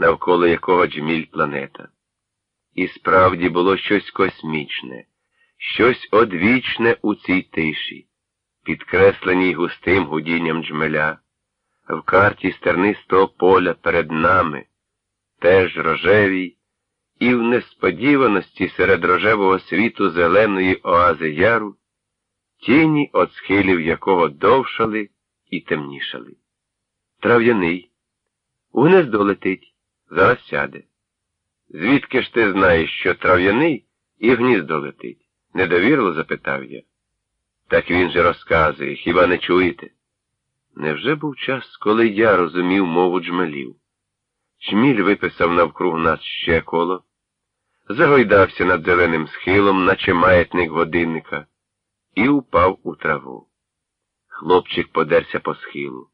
навколо якого джміль планета. І справді було щось космічне, щось одвічне у цій тиші, підкресленій густим гудінням джмеля, в карті стернистого поля перед нами, теж рожевій, і в несподіваності серед рожевого світу зеленої оази яру, тіні от схилів якого довшали і темнішали. Трав'яний. У гнездо летить, зараз сяде. Звідки ж ти знаєш, що трав'яний і гніздо летить? недовірливо запитав я. Так він же розказує, хіба не чуєте? Невже був час, коли я розумів мову джмелів? Чміль виписав навкруг нас ще коло, загойдався над зеленим схилом, наче маятник годинника, і упав у траву. Хлопчик подерся по схилу.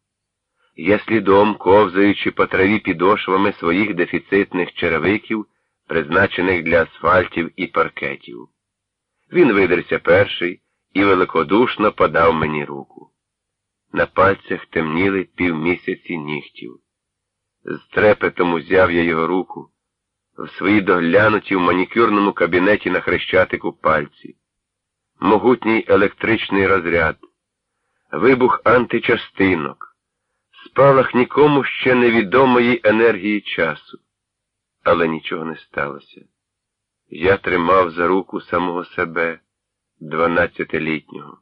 Я слідом, ковзаючи по траві підошвами своїх дефіцитних черевиків, призначених для асфальтів і паркетів. Він видерся перший і великодушно подав мені руку. На пальцях темніли півмісяці нігтів. З трепетом узяв я його руку в своїй доглянуті в манікюрному кабінеті на хрещатику пальці, могутній електричний розряд, вибух античастинок, спалах нікому ще невідомої енергії часу. Але нічого не сталося. Я тримав за руку самого себе, дванадцятилітнього,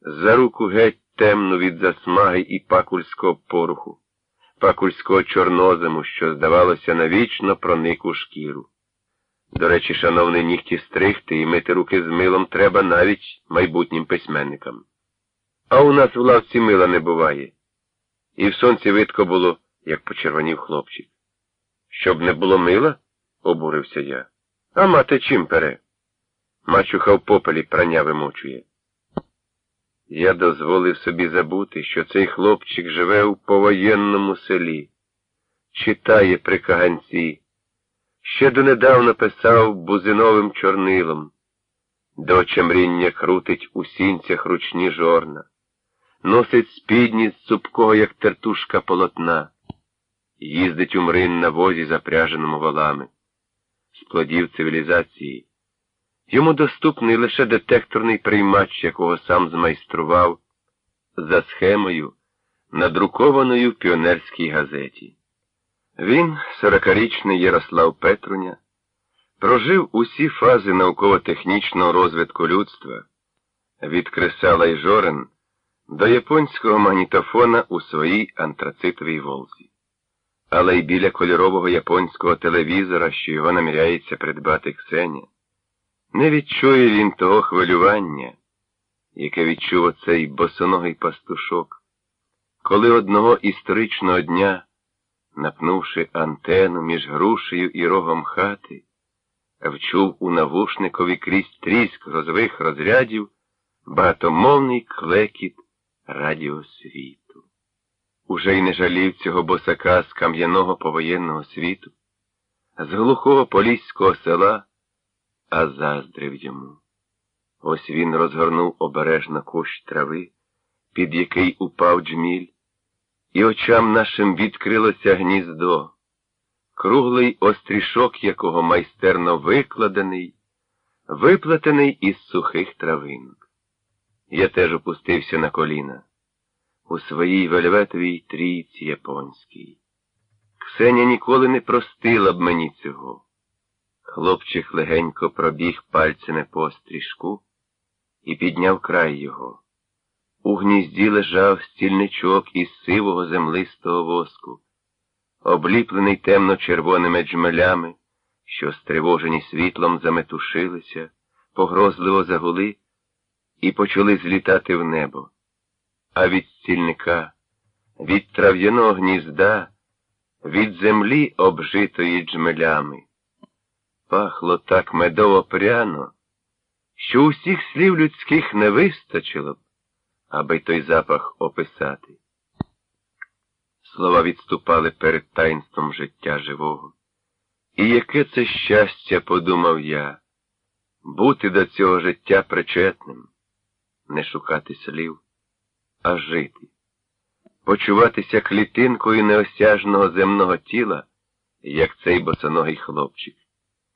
за руку геть темну від засмаги і пакульського поруху, пакульського чорнозему, що, здавалося, навічно проник у шкіру. До речі, шановний нігті стригти і мити руки з милом треба навіть майбутнім письменникам. А у нас в лавці мила не буває. І в сонці видко було, як почервонів хлопчик. Щоб не було мила? обурився я. А мати чим пере? Мачуха в попелі прання вимочує. Я дозволив собі забути, що цей хлопчик живе у повоєнному селі, читає при каганці, ще донедавна писав бузиновим чорнилом, до чемріння крутить у сінцях ручні жорна, носить спідні з цупкого, як тертушка полотна, їздить у мрин на возі, запряженому волами, з плодів цивілізації. Йому доступний лише детекторний приймач, якого сам змайстрував, за схемою, надрукованою в піонерській газеті. Він, сорокарічний Ярослав Петруня, прожив усі фази науково-технічного розвитку людства від кресала й жорен до японського магнітофона у своїй антрацитовій волзі. Але й біля кольорового японського телевізора, що його наміряється придбати Ксеня. Не відчує він того хвилювання, яке відчув оцей босоногий пастушок, коли одного історичного дня, напнувши антену між грушею і рогом хати, вчув у навушникові крізь тріск грозових розрядів багатомовний клекіт радіосвіту. Уже й не жалів цього босака з кам'яного повоєнного світу, з глухого поліського села а заздрив йому. Ось він розгорнув обережно кущ трави, під який упав джміль, і очам нашим відкрилося гніздо, круглий острішок якого майстерно викладений, виплетений із сухих травинок. Я теж опустився на коліна у своїй вельветовій трійці японській. Ксеня ніколи не простила б мені цього. Хлопчик легенько пробіг пальцями по стрішку і підняв край його. У гнізді лежав стільничок із сивого землистого воску, обліплений темно-червоними джмелями, що, стривожені світлом, заметушилися, погрозливо загули і почали злітати в небо. А від стільника, від трав'яного гнізда, від землі, обжитої джмелями пахло так медово пряно, що усіх слів людських не вистачило б, аби той запах описати. Слова відступали перед таїнством життя живого. І яке це щастя, подумав я, бути до цього життя причетним, не шукати слів, а жити, почуватися клітинкою неосяжного земного тіла як цей босоногий хлопчик.